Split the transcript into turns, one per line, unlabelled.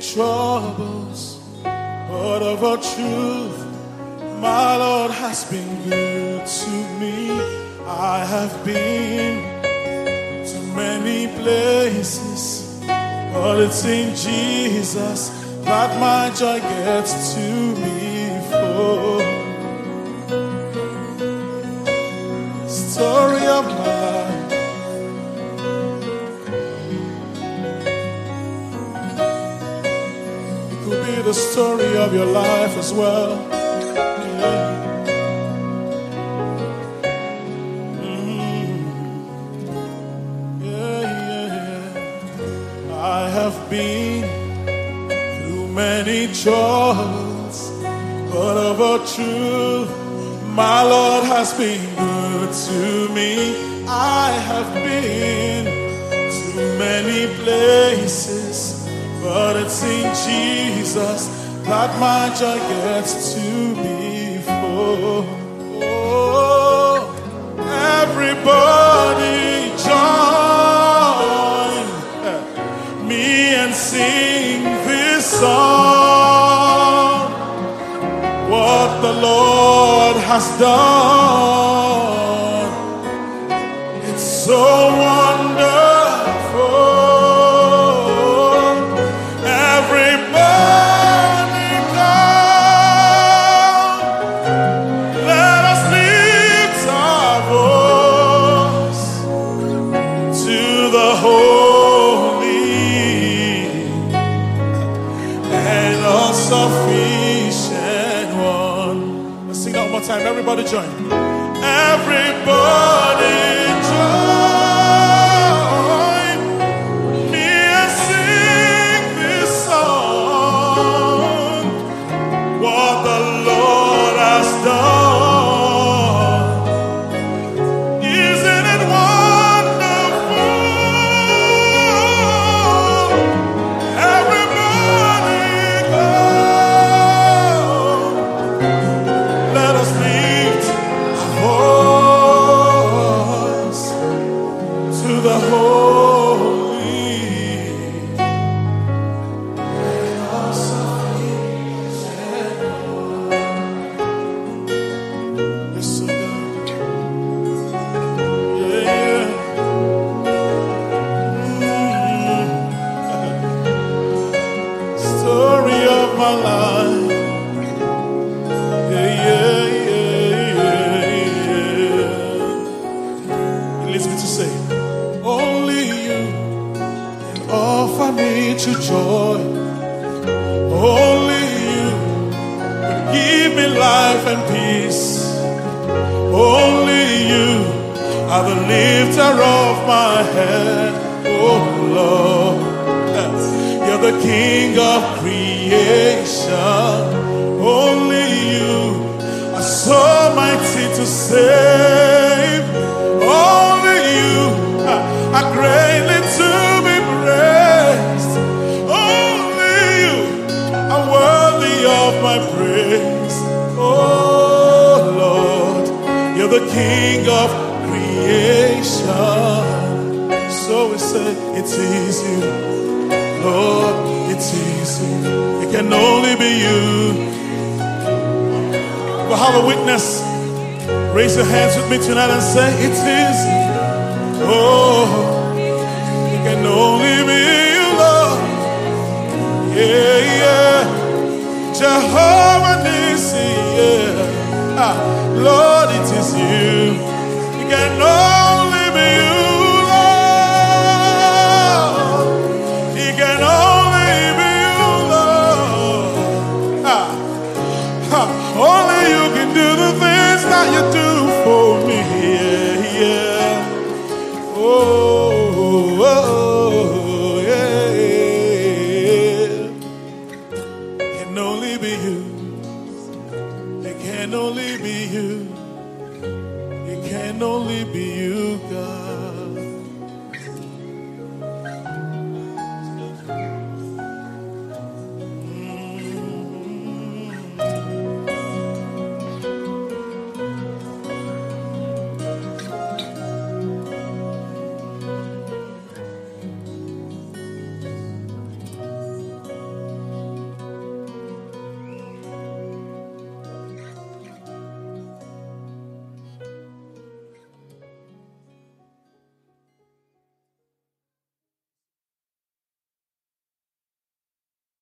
troubles, but of a truth, my Lord has been good to me. I have been to many places, but it's in Jesus that my joy gets to me for. Story of my the story of your life as well. Mm. I have been through many troubles, but of a truth, my Lord has been good to me. I have been to many places, but it's in Jesus that my joy gets to be full. Oh, everybody join me and sing this song. What the Lord has done, sing that one more time. Everybody join. Everybody to only you can offer me to joy. Only you can give me life and peace. Only you are the lifter of my head. Oh Lord, you're the King of creation. Only you are so mighty to save. Only you are greatly to be praised. Only you are worthy of my praise. Oh Lord, you're the King of creation. So we say, it is you, Lord, it is you. Can only be you. We'll have a witness. Raise your hands with me tonight and say, it is. Oh, it can only be you, Lord. Yeah, yeah. Jehovah Nissi, yeah. Ah, Lord, it is you. You can can only be you. It can only be you, God.